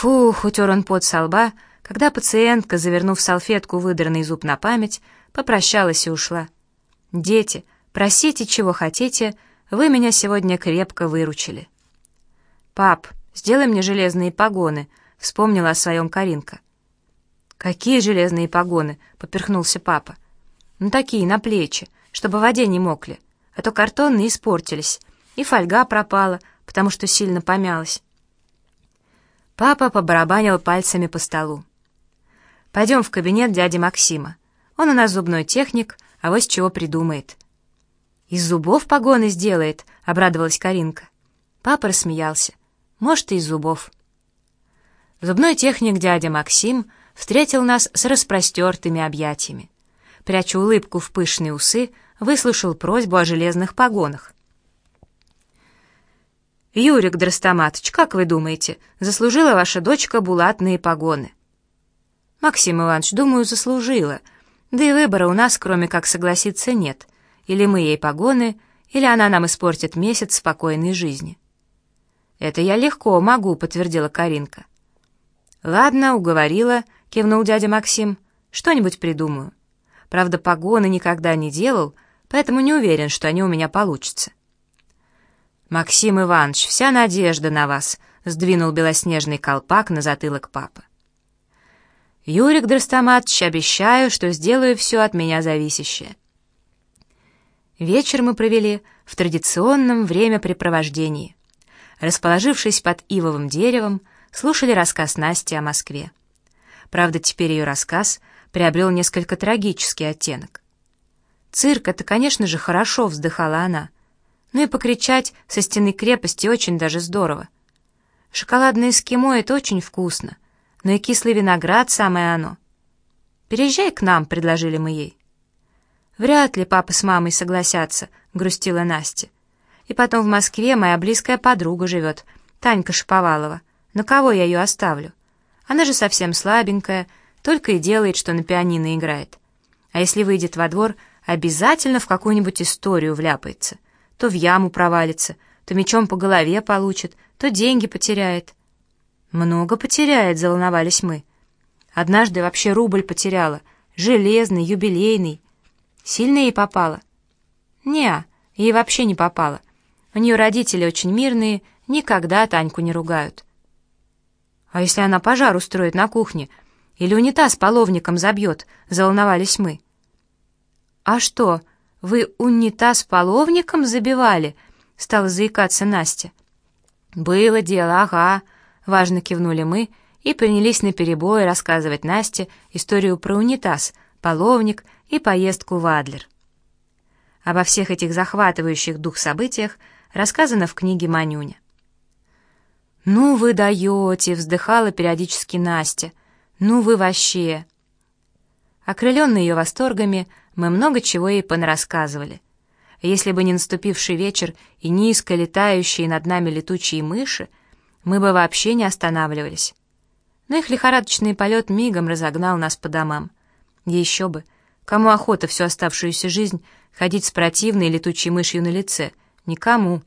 Фух, утер он пот со лба, когда пациентка, завернув салфетку выдранный зуб на память, попрощалась и ушла. «Дети, просите, чего хотите, вы меня сегодня крепко выручили». «Пап, сделай мне железные погоны», — вспомнила о своем Каринка. «Какие железные погоны?» — поперхнулся папа. «Ну, такие, на плечи, чтобы в воде не мокли, а то картонные испортились, и фольга пропала, потому что сильно помялась». Папа побарабанил пальцами по столу. «Пойдем в кабинет дяди Максима. Он у нас зубной техник, а вот с чего придумает». «Из зубов погоны сделает», — обрадовалась Каринка. Папа рассмеялся. «Может, и из зубов». Зубной техник дядя Максим встретил нас с распростертыми объятиями. Пряча улыбку в пышные усы, выслушал просьбу о железных погонах. «Юрик Дростоматович, как вы думаете, заслужила ваша дочка булатные погоны?» «Максим Иванович, думаю, заслужила. Да и выбора у нас, кроме как согласиться, нет. Или мы ей погоны, или она нам испортит месяц спокойной жизни». «Это я легко могу», — подтвердила Каринка. «Ладно, уговорила», — кивнул дядя Максим. «Что-нибудь придумаю. Правда, погоны никогда не делал, поэтому не уверен, что они у меня получатся». «Максим Иванович, вся надежда на вас», — сдвинул белоснежный колпак на затылок папа. «Юрик Дростоматович, обещаю, что сделаю все от меня зависящее». Вечер мы провели в традиционном времяпрепровождении. Расположившись под ивовым деревом, слушали рассказ Насти о Москве. Правда, теперь ее рассказ приобрел несколько трагический оттенок. «Цирк — это, конечно же, хорошо», — вздыхала она, — ну и покричать со стены крепости очень даже здорово. Шоколадное эскимо — это очень вкусно, но и кислый виноград — самое оно. «Переезжай к нам», — предложили мы ей. «Вряд ли папа с мамой согласятся», — грустила Настя. «И потом в Москве моя близкая подруга живет, Танька Шаповалова. На кого я ее оставлю? Она же совсем слабенькая, только и делает, что на пианино играет. А если выйдет во двор, обязательно в какую-нибудь историю вляпается» то в яму провалится, то мечом по голове получит, то деньги потеряет. «Много потеряет», — заволновались мы. Однажды вообще рубль потеряла, железный, юбилейный. Сильно ей попало? Не, ей вообще не попало. У нее родители очень мирные, никогда Таньку не ругают. А если она пожар устроит на кухне или унитаз половником забьет, заволновались мы. А что, «Вы унитаз половником забивали?» — стала заикаться Настя. «Было дело, ага», — важно кивнули мы и принялись наперебой рассказывать Насте историю про унитаз, половник и поездку в Адлер. Обо всех этих захватывающих дух событиях рассказано в книге Манюня. «Ну вы даете!» — вздыхала периодически Настя. «Ну вы вообще!» Окрыленный ее восторгами, мы много чего ей понарассказывали. Если бы не наступивший вечер и низко летающие над нами летучие мыши, мы бы вообще не останавливались. Но их лихорадочный полет мигом разогнал нас по домам. Еще бы, кому охота всю оставшуюся жизнь ходить с противной летучей мышью на лице? Никому.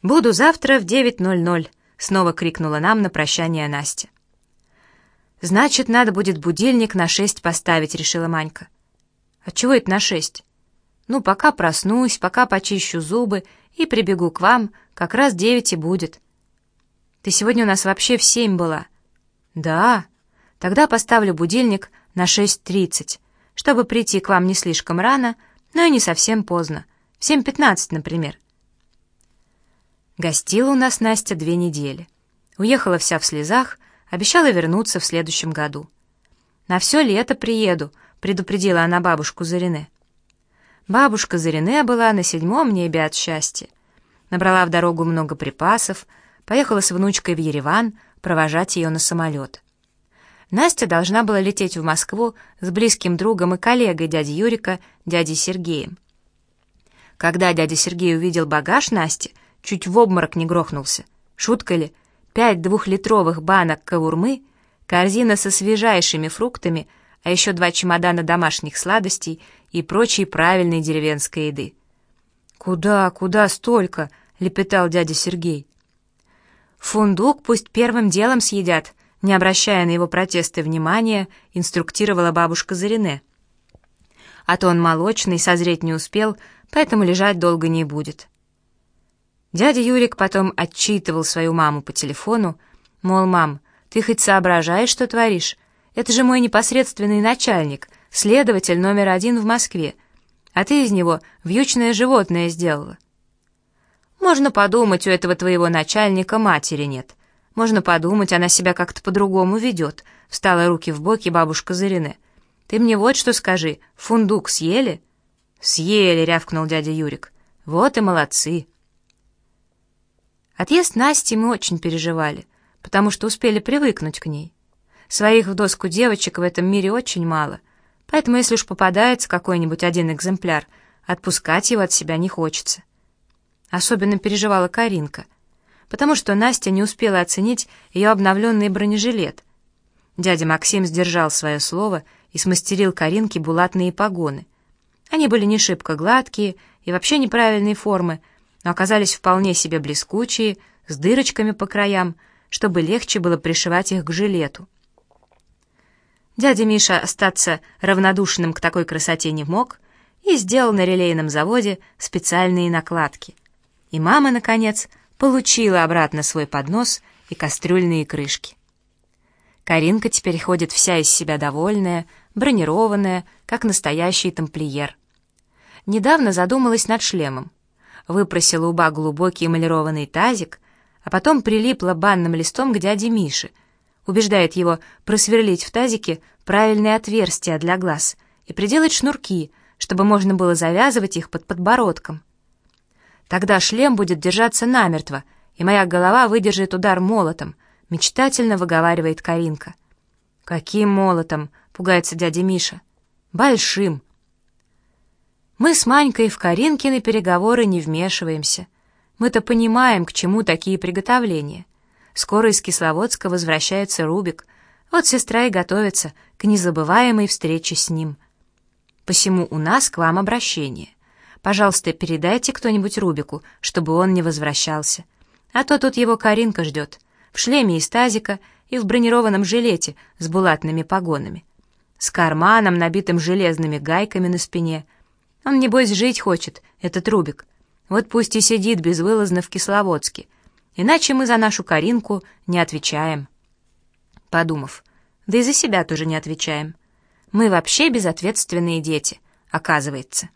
«Буду завтра в 9.00», — снова крикнула нам на прощание Настя. «Значит, надо будет будильник на шесть поставить», — решила Манька. «А чего это на шесть?» «Ну, пока проснусь, пока почищу зубы и прибегу к вам, как раз девять и будет». «Ты сегодня у нас вообще в семь была?» «Да. Тогда поставлю будильник на шесть тридцать, чтобы прийти к вам не слишком рано, но и не совсем поздно. В семь пятнадцать, например». Гостила у нас Настя две недели. Уехала вся в слезах, Обещала вернуться в следующем году. «На все лето приеду», — предупредила она бабушку Зарине. Бабушка Зарине была на седьмом небе от счастья. Набрала в дорогу много припасов, поехала с внучкой в Ереван провожать ее на самолет. Настя должна была лететь в Москву с близким другом и коллегой дяди Юрика, дядей Сергеем. Когда дядя Сергей увидел багаж Насти, чуть в обморок не грохнулся. Шутка ли? пять двухлитровых банок кавурмы, корзина со свежайшими фруктами, а еще два чемодана домашних сладостей и прочей правильной деревенской еды. «Куда, куда столько?» — лепетал дядя Сергей. Фундук пусть первым делом съедят, не обращая на его протесты внимания, инструктировала бабушка Зарине. А то он молочный, созреть не успел, поэтому лежать долго не будет. Дядя Юрик потом отчитывал свою маму по телефону, мол, мам, ты хоть соображаешь, что творишь? Это же мой непосредственный начальник, следователь номер один в Москве, а ты из него вьючное животное сделала. Можно подумать, у этого твоего начальника матери нет. Можно подумать, она себя как-то по-другому ведет. Встала руки в боки бабушка Зарине. Ты мне вот что скажи, фундук съели? Съели, рявкнул дядя Юрик. Вот и молодцы. Отъезд Насти мы очень переживали, потому что успели привыкнуть к ней. Своих в доску девочек в этом мире очень мало, поэтому если уж попадается какой-нибудь один экземпляр, отпускать его от себя не хочется. Особенно переживала Каринка, потому что Настя не успела оценить ее обновленный бронежилет. Дядя Максим сдержал свое слово и смастерил Каринке булатные погоны. Они были не шибко гладкие и вообще неправильной формы, но оказались вполне себе блескучие, с дырочками по краям, чтобы легче было пришивать их к жилету. Дядя Миша остаться равнодушным к такой красоте не мог и сделал на релейном заводе специальные накладки. И мама, наконец, получила обратно свой поднос и кастрюльные крышки. Каринка теперь ходит вся из себя довольная, бронированная, как настоящий тамплиер. Недавно задумалась над шлемом выпросила у Ба глубокий эмалированный тазик, а потом прилипла банным листом к дяде Мише, убеждает его просверлить в тазике правильные отверстия для глаз и приделать шнурки, чтобы можно было завязывать их под подбородком. Тогда шлем будет держаться намертво, и моя голова выдержит удар молотом, мечтательно выговаривает Каринка. «Каким молотом?» — пугается дядя Миша. «Большим», мы с Манькой в Каринкины переговоры не вмешиваемся. Мы-то понимаем, к чему такие приготовления. Скоро из Кисловодска возвращается Рубик. Вот сестра и готовится к незабываемой встрече с ним. Посему у нас к вам обращение. Пожалуйста, передайте кто-нибудь Рубику, чтобы он не возвращался. А то тут его Каринка ждет, в шлеме из тазика и в бронированном жилете с булатными погонами. С карманом, набитым железными гайками на спине — он, небось, жить хочет, этот Рубик. Вот пусть и сидит безвылазно в Кисловодске. Иначе мы за нашу Каринку не отвечаем. Подумав, да и за себя тоже не отвечаем. Мы вообще безответственные дети, оказывается.